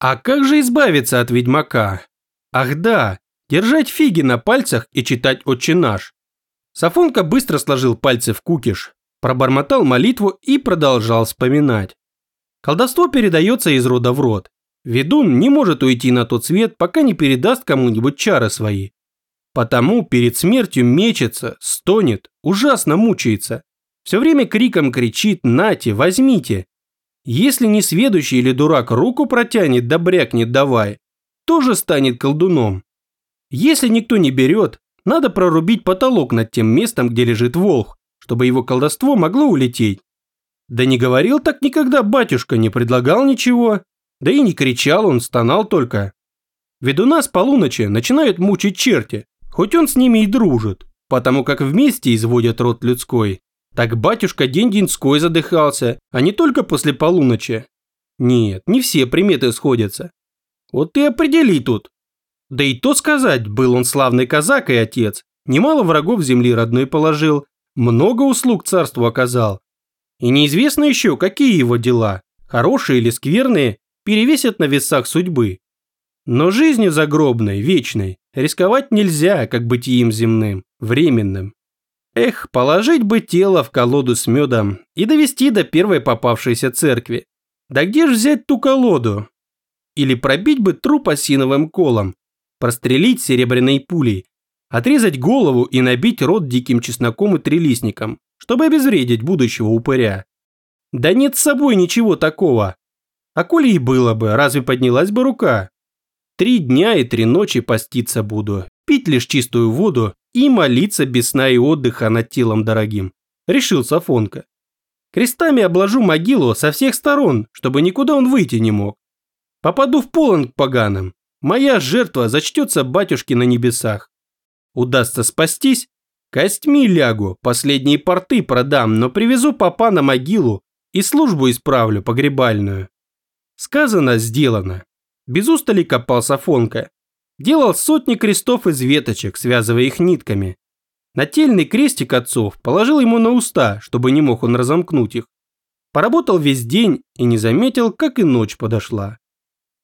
А как же избавиться от ведьмака? Ах да, держать фиги на пальцах и читать «Отче наш». Сафонка быстро сложил пальцы в кукиш, пробормотал молитву и продолжал вспоминать. Колдовство передается из рода в род. Ведун не может уйти на тот свет, пока не передаст кому-нибудь чары свои. Потому перед смертью мечется, стонет, ужасно мучается. Все время криком кричит «Нате, возьмите!». Если не сведущий или дурак руку протянет да брякнет давай, тоже станет колдуном. Если никто не берет, надо прорубить потолок над тем местом, где лежит волх, чтобы его колдовство могло улететь. Да не говорил так никогда батюшка, не предлагал ничего. Да и не кричал он, стонал только. Ведуна с полуночи начинают мучить черти, хоть он с ними и дружит, потому как вместе изводят род людской. Так батюшка день-деньской задыхался, а не только после полуночи. Нет, не все приметы сходятся. Вот ты определи тут. Да и то сказать, был он славный казак и отец, немало врагов земли родной положил, много услуг царству оказал. И неизвестно еще, какие его дела, хорошие или скверные, перевесят на весах судьбы. Но жизнью загробной, вечной, рисковать нельзя, как бытием земным, временным. Эх, положить бы тело в колоду с медом и довести до первой попавшейся церкви. Да где ж взять ту колоду? Или пробить бы труп осиновым колом, прострелить серебряной пулей, отрезать голову и набить рот диким чесноком и трелистником, чтобы обезвредить будущего упыря. Да нет с собой ничего такого. А коли и было бы, разве поднялась бы рука? Три дня и три ночи поститься буду, пить лишь чистую воду и молиться без сна и отдыха над телом дорогим. Решил Сафонка. Крестами обложу могилу со всех сторон, чтобы никуда он выйти не мог. Попаду в полон к поганым. Моя жертва зачтется батюшке на небесах. Удастся спастись, костьми лягу, последние порты продам, но привезу папа на могилу и службу исправлю погребальную. Сказано, сделано. Без устали копал Сафонка. Делал сотни крестов из веточек, связывая их нитками. Нательный крестик отцов положил ему на уста, чтобы не мог он разомкнуть их. Поработал весь день и не заметил, как и ночь подошла.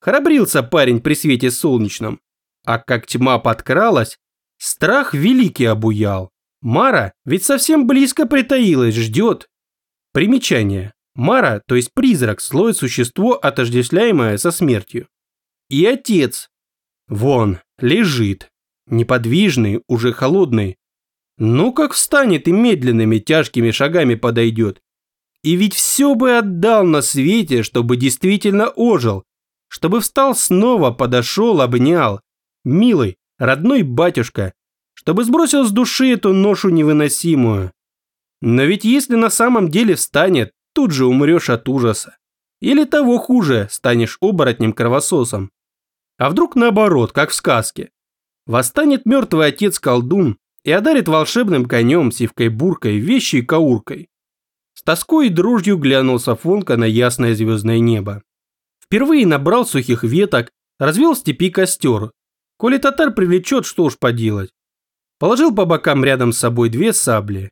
Храбрился парень при свете солнечном. А как тьма подкралась, страх великий обуял. Мара ведь совсем близко притаилась, ждет. Примечание. Мара, то есть призрак, слой существо, отождествляемое со смертью. И отец. Вон, лежит. Неподвижный, уже холодный. Ну как встанет и медленными тяжкими шагами подойдет. И ведь все бы отдал на свете, чтобы действительно ожил, чтобы встал снова, подошел, обнял. Милый, родной батюшка, чтобы сбросил с души эту ношу невыносимую. Но ведь если на самом деле встанет, тут же умрешь от ужаса. Или того хуже, станешь оборотнем-кровососом. А вдруг наоборот, как в сказке. Восстанет мертвый отец-колдун и одарит волшебным конем, сивкой-буркой, вещей кауркой. С тоской и дружью глянул Сафонка на ясное звездное небо. Впервые набрал сухих веток, развел в степи костер. Коли татар привлечет, что уж поделать. Положил по бокам рядом с собой две сабли.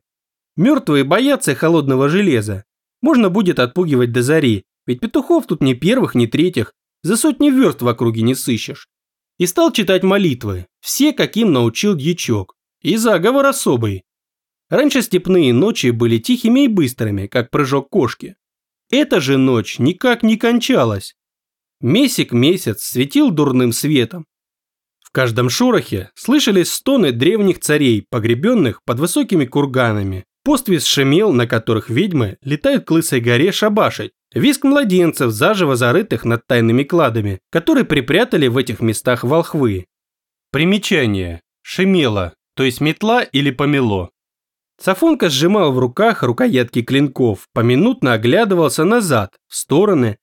Мертвые боятся холодного железа. Можно будет отпугивать до зари, ведь петухов тут ни первых, ни третьих, за сотни верст в округе не сыщешь. И стал читать молитвы, все, каким научил дьячок. И заговор особый. Раньше степные ночи были тихими и быстрыми, как прыжок кошки. Эта же ночь никак не кончалась. Месяк месяц светил дурным светом. В каждом шорохе слышались стоны древних царей, погребенных под высокими курганами. Поствис шемел, на которых ведьмы летают к лысой горе шабашить. Виск младенцев, заживо зарытых над тайными кладами, которые припрятали в этих местах волхвы. Примечание. Шемела, то есть метла или помело. Сафонка сжимал в руках рукоятки клинков, поминутно оглядывался назад, в стороны,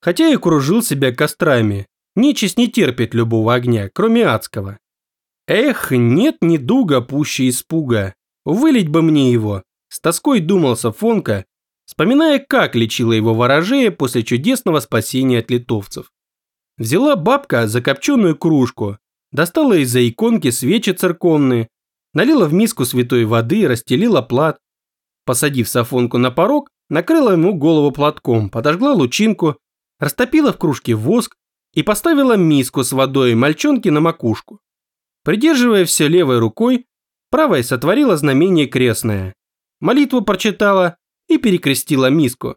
хотя и кружил себя кострами. Нечисть не терпит любого огня, кроме адского. Эх, нет ни дуга пуще испуга. Вылить бы мне его. С тоской думался Фонка, вспоминая, как лечила его ворожея после чудесного спасения от литовцев. Взяла бабка закопченную кружку, достала из-за иконки свечи церковные, налила в миску святой воды и расстелила плат. Посадив Сафонку на порог, накрыла ему голову платком, подожгла лучинку Растопила в кружке воск, и поставила миску с водой мальчонке на макушку. Придерживая все левой рукой, правой сотворила знамение крестное. Молитву прочитала и перекрестила миску.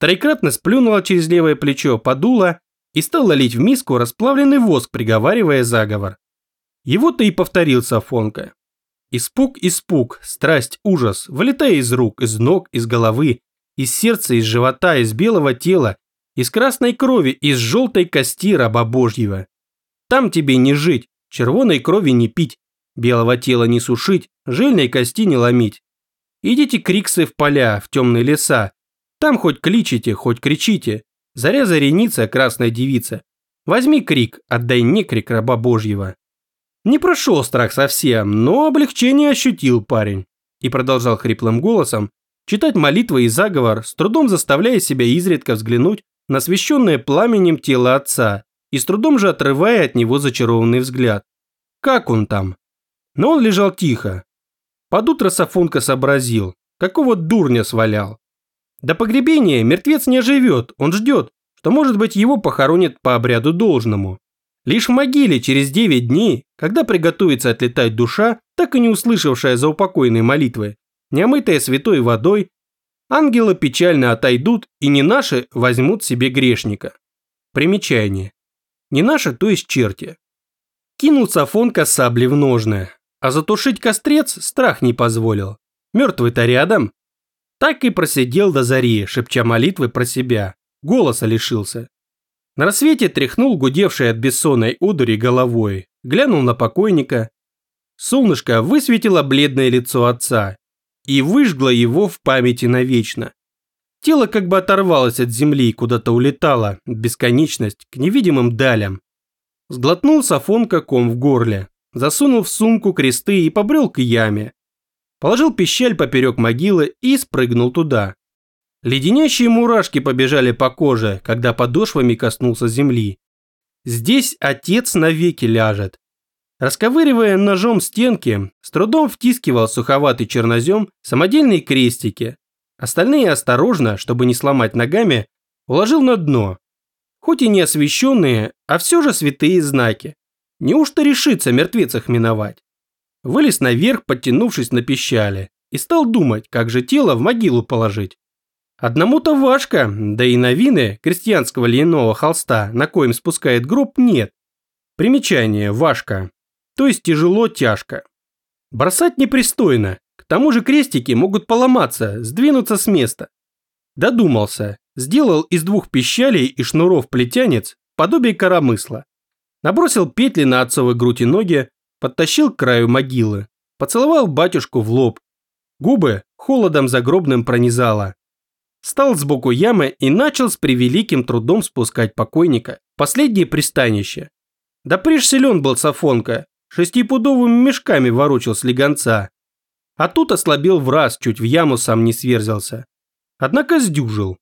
Троекратно сплюнула через левое плечо, подула и стала лить в миску расплавленный воск, приговаривая заговор. Его-то и повторил Сафонка. Испуг, испуг, страсть, ужас, вылетая из рук, из ног, из головы, из сердца, из живота, из белого тела, из красной крови, из желтой кости раба Божьего. Там тебе не жить, червоной крови не пить, белого тела не сушить, жильной кости не ломить. Идите криксы в поля, в темные леса, там хоть кличите, хоть кричите. Заря зареница, красная девица. Возьми крик, отдай не крик раба Божьего. Не прошел страх совсем, но облегчение ощутил парень. И продолжал хриплым голосом читать молитвы и заговор, с трудом заставляя себя изредка взглянуть на освещенное пламенем тело отца и с трудом же отрывая от него зачарованный взгляд. Как он там? Но он лежал тихо. Под утро Сафонка сообразил, какого дурня свалял. До погребения мертвец не оживет, он ждет, что, может быть, его похоронят по обряду должному. Лишь в могиле через 9 дней, когда приготовится отлетать душа, так и не услышавшая заупокойной молитвы, не омытая святой водой, ангелы печально отойдут и не наши возьмут себе грешника. Примечание. Не наши, то есть черти. Кинул Сафонка сабли в ножны, а затушить кострец страх не позволил. Мертвый-то рядом, так и просидел до зари, шепча молитвы про себя. Голоса лишился. На рассвете тряхнул гудевшей от бессонной удури головой, глянул на покойника. Солнышко высветило бледное лицо отца и выжгло его в памяти навечно. Тело как бы оторвалось от земли и куда-то улетало, бесконечность, к невидимым далям. Сглотнул Сафонка ком в горле, засунул в сумку кресты и побрел к яме, положил пищаль поперек могилы и спрыгнул туда. Леденящие мурашки побежали по коже, когда подошвами коснулся земли. Здесь отец навеки ляжет. Расковыривая ножом стенки, с трудом втискивал суховатый чернозем самодельные крестики. Остальные осторожно, чтобы не сломать ногами, уложил на дно. Хоть и не освещенные, а все же святые знаки. Неужто решится мертвецах миновать? Вылез наверх, подтянувшись на пищале, и стал думать, как же тело в могилу положить. Одному-то важко, да и новины крестьянского льняного холста, на коем спускает гроб, нет. Примечание «важко», то есть тяжело-тяжко. Бросать непристойно, к тому же крестики могут поломаться, сдвинуться с места. Додумался, сделал из двух пищалей и шнуров плетянец подобие коромысла. Набросил петли на отцовой грудь и ноги, подтащил к краю могилы, поцеловал батюшку в лоб. Губы холодом загробным пронизало. Стал сбоку ямы и начал с превеликим трудом спускать покойника последнее пристанище. Да приж силен был Сафонка, шестипудовыми мешками ворочил слегонца. А тут ослабел в раз, чуть в яму сам не сверзался. Однако сдюжил.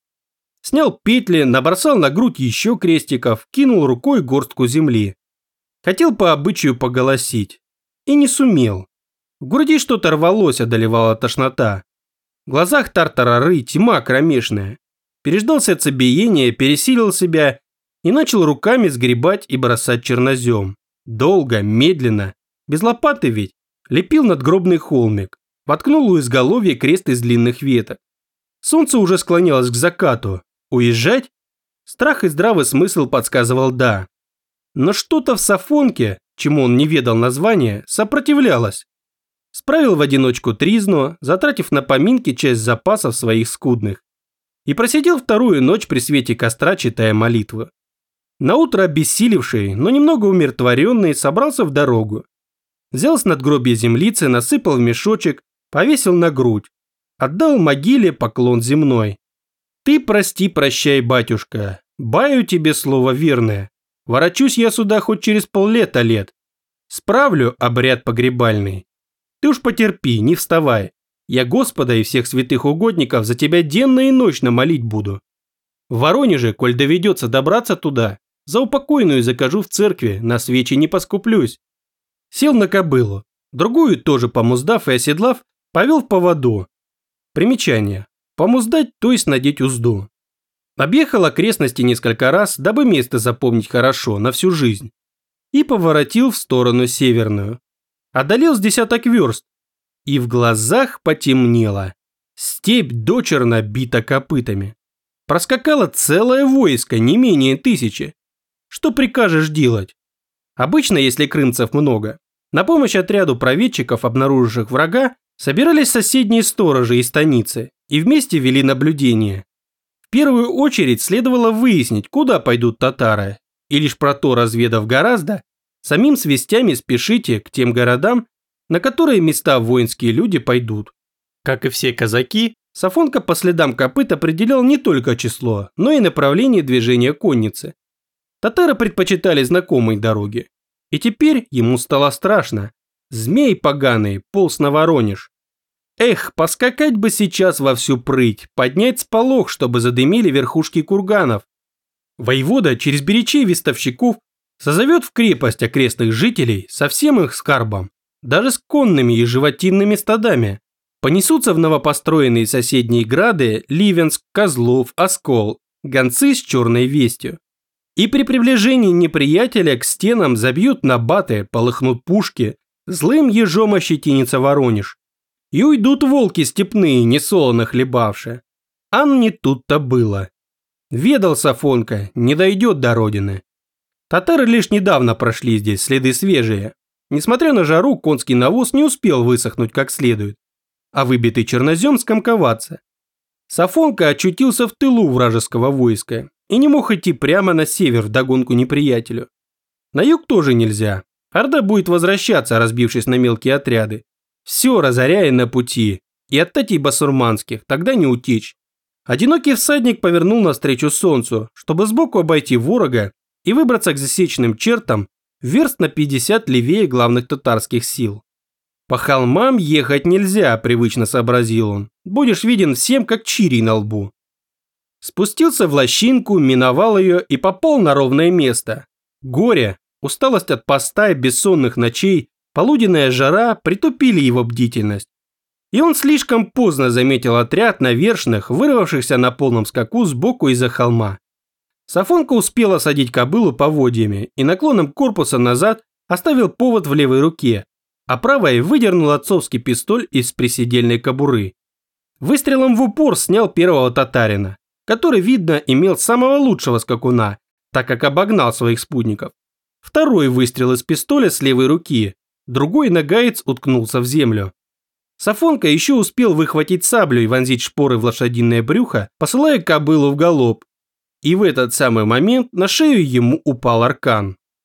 Снял петли, набросал на грудь еще крестиков, кинул рукой горстку земли. Хотел по обычаю поголосить. И не сумел. В груди что-то рвалось, одолевала тошнота. В глазах тартарары тьма кромешная. Переждал сердцебиение, пересилил себя и начал руками сгребать и бросать чернозем. Долго, медленно, без лопаты ведь. Лепил надгробный холмик. Воткнул у изголовья крест из длинных веток. Солнце уже склонялось к закату. Уезжать? Страх и здравый смысл подсказывал «да». Но что-то в Сафонке, чему он не ведал названия, сопротивлялось. Справил в одиночку тризну, затратив на поминки часть запасов своих скудных. И просидел вторую ночь при свете костра, читая молитвы. Наутро обессилевший, но немного умиротворенный, собрался в дорогу. Взял с надгробия землицы, насыпал в мешочек, повесил на грудь. Отдал могиле поклон земной. Ты прости, прощай, батюшка, баю тебе слово верное. Ворочусь я сюда хоть через поллета лет. Справлю обряд погребальный. Ты уж потерпи, не вставай. Я Господа и всех святых угодников за тебя денно и ночно молить буду. В Воронеже, коль доведется добраться туда, за упокойную закажу в церкви, на свечи не поскуплюсь. Сел на кобылу, другую тоже помуздав и оседлав, повел в поводу. Примечание. Помуздать, то есть надеть узду. Объехал окрестности несколько раз, дабы место запомнить хорошо, на всю жизнь. И поворотил в сторону северную. Одолел с десяток верст. И в глазах потемнело. Степь дочерно бита копытами. Проскакало целое войско, не менее тысячи. Что прикажешь делать? Обычно, если крымцев много, на помощь отряду проведчиков, обнаруживших врага, собирались соседние сторожи и станицы и вместе вели наблюдение. В первую очередь следовало выяснить, куда пойдут татары, и лишь про то разведав гораздо, самим с вестями спешите к тем городам, на которые места воинские люди пойдут. Как и все казаки, Сафонка по следам копыт определял не только число, но и направление движения конницы. Татары предпочитали знакомые дороги. И теперь ему стало страшно. Змей поганый полз на Воронеж. Эх, поскакать бы сейчас во всю прыть, поднять сполох, чтобы задымили верхушки курганов. Воевода через беречей вестовщиков созовет в крепость окрестных жителей со всем их скарбом, даже с конными и животинными стадами. Понесутся в новопостроенные соседние грады Ливенск, Козлов, Оскол, гонцы с черной вестью. И при приближении неприятеля к стенам забьют набаты, полыхнут пушки, злым ежом ощетинится Воронеж. И уйдут волки степные, несолоно хлебавшие. А не тут-то было. Ведал Сафонка, не дойдет до родины. Татары лишь недавно прошли здесь, следы свежие. Несмотря на жару, конский навоз не успел высохнуть как следует а выбитый чернозем скомковаться. Сафонка очутился в тылу вражеского войска и не мог идти прямо на север в догонку неприятелю. На юг тоже нельзя. Орда будет возвращаться, разбившись на мелкие отряды. Все разоряя на пути. И от татей басурманских, тогда не утечь. Одинокий всадник повернул навстречу солнцу, чтобы сбоку обойти ворога и выбраться к засечным чертам верст на 50 левее главных татарских сил. «По холмам ехать нельзя», – привычно сообразил он. «Будешь виден всем, как чирий на лбу». Спустился в лощинку, миновал ее и попал на ровное место. Горе, усталость от поста и бессонных ночей, полуденная жара притупили его бдительность. И он слишком поздно заметил отряд навершных, вырвавшихся на полном скаку сбоку из-за холма. Сафонка успела садить кобылу поводьями и наклоном корпуса назад оставил повод в левой руке, а правой выдернул отцовский пистоль из приседельной кобуры. Выстрелом в упор снял первого татарина, который, видно, имел самого лучшего скакуна, так как обогнал своих спутников. Второй выстрел из пистоля с левой руки, другой нагаец уткнулся в землю. Сафонка еще успел выхватить саблю и вонзить шпоры в лошадиное брюхо, посылая кобылу в галоп. И в этот самый момент на шею ему упал аркан.